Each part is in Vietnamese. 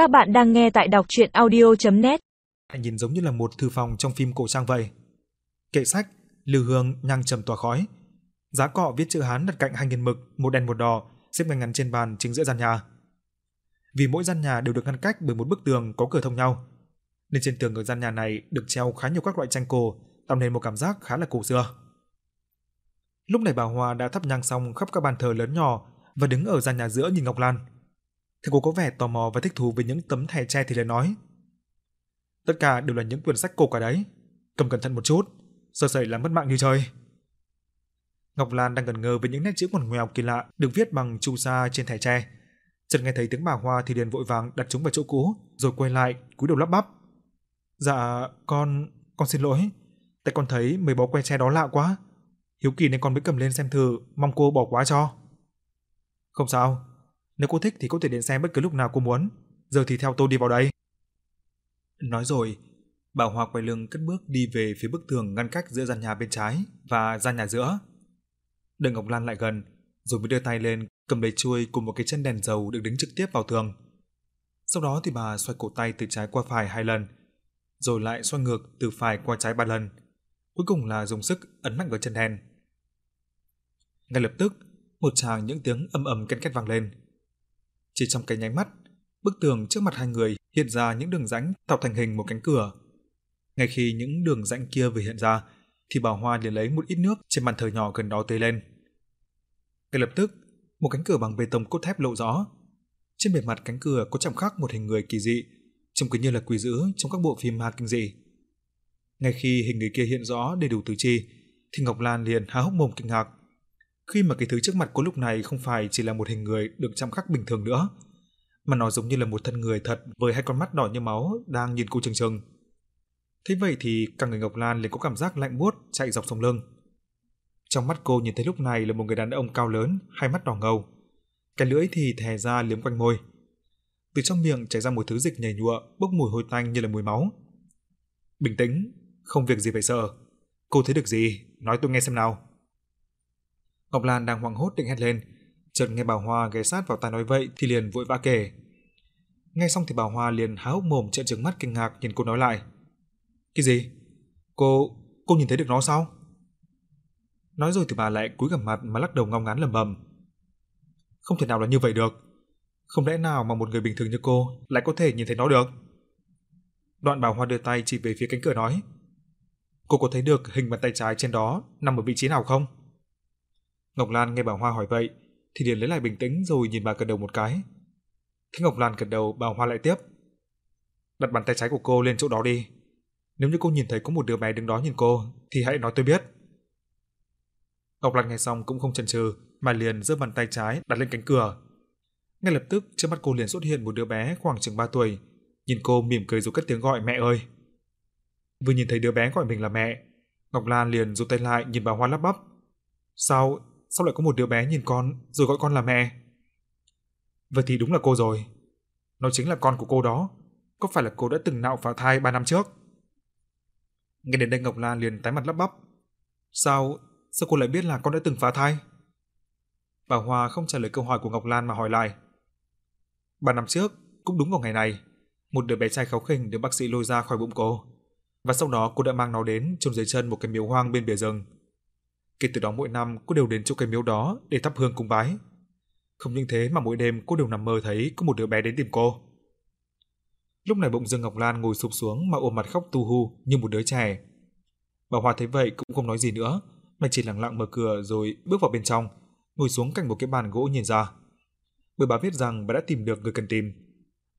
Các bạn đang nghe tại đọc chuyện audio.net Nhìn giống như là một thư phòng trong phim cổ trang vậy. Kệ sách, lưu hương nhang trầm tỏa khói. Giá cọ viết chữ Hán đặt cạnh hai nghiền mực, một đen một đỏ, xếp ngay ngắn trên bàn chính giữa gian nhà. Vì mỗi gian nhà đều được ngăn cách bởi một bức tường có cửa thông nhau, nên trên tường của gian nhà này được treo khá nhiều các loại tranh cổ, tạo nên một cảm giác khá là cổ xưa. Lúc này bà Hoa đã thắp nhang xong khắp các bàn thờ lớn nhỏ và đứng ở gian nhà giữa nhìn Ngọc Lan. Thì cô có vẻ tò mò và thích thú với những tấm thẻ tre thì liền nói. Tất cả đều là những quyển sách cổ cả đấy. Cầm cẩn thận một chút, sợ sẩy làm mất mạng như chơi. Ngọc Lan đang ngẩn ngơ với những nét chữ ngoằn ngoèo kỳ lạ được viết bằng chu sa trên thẻ tre. Chợt nghe thấy tiếng bà Hoa thì liền vội vàng đặt chúng vào chỗ cũ, rồi quay lại, cúi đầu lắp bắp. "Dạ, con con xin lỗi, tại con thấy mấy bó que tre đó lạ quá. Hiếu kỳ nên con mới cầm lên xem thử, mong cô bỏ qua cho." "Không sao, nếu cô thích thì có thể đến xem bất cứ lúc nào cô muốn, giờ thì theo tôi đi vào đây." Nói rồi, bảo Hoa quay lưng cất bước đi về phía bức tường ngăn cách giữa gian nhà bên trái và gian nhà giữa. Đặng Ngọc Lan lại gần, rồi mới đưa tay lên cầm lấy chuôi cùng một cái chân đèn dầu được đính trực tiếp vào tường. Sau đó thì bà xoay cổ tay từ trái qua phải hai lần, rồi lại xoay ngược từ phải qua trái ba lần. Cuối cùng là dùng sức ấn mạnh vào chân đèn. Ngay lập tức, một tràng những tiếng ầm ầm ken két vang lên. Chỉ trong cái nháy mắt, bức tường trước mặt hai người hiện ra những đường rãnh tạo thành hình một cánh cửa. Ngay khi những đường rãnh kia vừa hiện ra, thì Bảo Hoa liền lấy một ít nước trên bàn thờ nhỏ gần đó tưới lên. Ngay lập tức, một cánh cửa bằng bê tông cốt thép lộ rõ. Trên bề mặt cánh cửa có chạm khắc một hình người kỳ dị, trông cứ như là quỷ dữ trong các bộ phim ma kinh dị. Ngay khi hình người kia hiện rõ đầy đủ tứ chi, thì Ngọc Lan liền há hốc mồm kinh ngạc. Khi mà cái thứ trước mặt cô lúc này không phải chỉ là một hình người được chạm khắc bình thường nữa, mà nó giống như là một thân người thật với hai con mắt đỏ như máu đang nhìn cô chừng chừng. Thế vậy thì cả người Ngọc Lan liền có cảm giác lạnh buốt chạy dọc sống lưng. Trong mắt cô nhìn thấy lúc này là một người đàn ông cao lớn, hai mắt đỏ ngầu. Cái lưỡi thì thè ra liếm quanh môi. Từ trong miệng chảy ra một thứ dịch nhầy nhụa, bốc mùi hôi tanh như là mùi máu. Bình tĩnh, không việc gì phải sợ. Cô thấy được gì? Nói tôi nghe xem nào. Ngọc Lan đang hoảng hốt định hét lên, chợt nghe Bảo Hoa ghé sát vào tai nói vậy thì liền vội vã kể. Nghe xong thì Bảo Hoa liền há hốc mồm trợn trừng mắt kinh ngạc nhìn cô nói lại. Cái gì? Cô, cô nhìn thấy được nó sao? Nói rồi thì bà lại cúi gằm mặt mà lắc đầu ngao ngán lẩm bẩm. Không thể nào là như vậy được. Không lẽ nào mà một người bình thường như cô lại có thể nhìn thấy nó được? Đoạn Bảo Hoa đưa tay chỉ về phía cánh cửa nói. Cô có thấy được hình bàn tay trái trên đó nằm ở vị trí nào không? Ngọc Lan nghe Bảo Hoa hỏi vậy thì liền lấy lại bình tĩnh rồi nhìn bà gật đầu một cái. Khi Ngọc Lan gật đầu, Bảo Hoa lại tiếp. Đặt bàn tay trái của cô lên chỗ đó đi. Nếu như cô nhìn thấy có một đứa bé đứng đó nhìn cô thì hãy nói tôi biết. Ngọc Lan nghe xong cũng không chần chừ, mà liền giơ bàn tay trái đặt lên cánh cửa. Ngay lập tức trước mắt cô liền xuất hiện một đứa bé khoảng chừng 3 tuổi, nhìn cô mỉm cười rồi cất tiếng gọi mẹ ơi. Vừa nhìn thấy đứa bé gọi mình là mẹ, Ngọc Lan liền rụt tay lại nhìn bà Hoa lắp bắp. Sao, sao lại có một đứa bé nhìn con rồi gọi con là mẹ? Vậy thì đúng là cô rồi. Nó chính là con của cô đó. Có phải là cô đã từng nạo phá thai 3 năm trước? Nghe đến đây Ngọc Lan liền tái mặt lắp bắp. Sao, sao cô lại biết là con đã từng phá thai? Bà Hoa không trả lời câu hỏi của Ngọc Lan mà hỏi lại. Ba năm trước, cũng đúng vào ngày này, một đứa bé trai kháu khỉnh được bác sĩ lôi ra khỏi bụng cô. Và sau đó cô đã mang nó đến chôn dưới chân một cái miếu hoang bên bìa rừng. Kể từ đó mỗi năm cô đều đến chỗ cây miếu đó để thắp hương cúng bái. Không những thế mà mỗi đêm cô đều nằm mơ thấy có một đứa bé đến tìm cô. Lúc này bỗng dưng Ngọc Lan ngồi sụp xuống mà ôm mặt khóc tu hu như một đứa trẻ. Bà Hoa thấy vậy cũng không nói gì nữa, mà chỉ lặng lặng mở cửa rồi bước vào bên trong, ngồi xuống cạnh một cái bàn gỗ nhìn ra. Bởi bà biết rằng bà đã tìm được người cần tìm.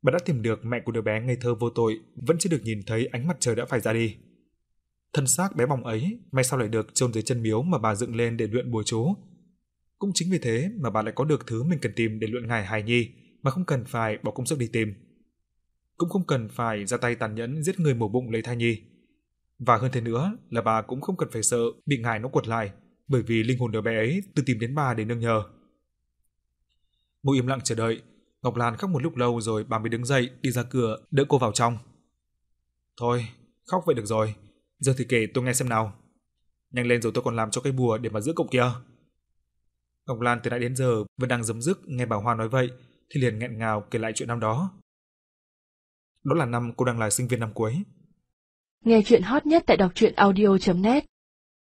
Bà đã tìm được mẹ của đứa bé ngây thơ vô tội, vẫn chưa được nhìn thấy ánh mặt trời đã phải ra đi. Thân xác bé bỏng ấy, may sao lại được chôn dưới chân miếu mà bà dựng lên để luyện bùa chú. Cũng chính vì thế mà bà lại có được thứ mình cần tìm để luyện ngài hài nhi, mà không cần phải bỏ công sức đi tìm. Cũng không cần phải ra tay tàn nhẫn giết người mổ bụng lấy thai nhi. Và hơn thế nữa là bà cũng không cần phải sợ bị ngài nó quật lại, bởi vì linh hồn đứa bé ấy tự tìm đến bà để nương nhờ. Ngồi im lặng chờ đợi, Ngọc Lan khóc một lúc lâu rồi bà mới đứng dậy đi ra cửa đỡ cô vào trong. Thôi, khóc vậy được rồi, giờ thì kể tôi nghe xem nào. Nhanh lên rồi tôi còn làm cho cái bùa để mà giữ cậu kia. Ngọc Lan từ nãy đến giờ vẫn đang dấm dứt nghe bà Hoa nói vậy, thì liền nghẹn ngào kể lại chuyện năm đó. Đó là năm cô đang là sinh viên năm cuối. Nghe chuyện hot nhất tại đọc truyện audio.net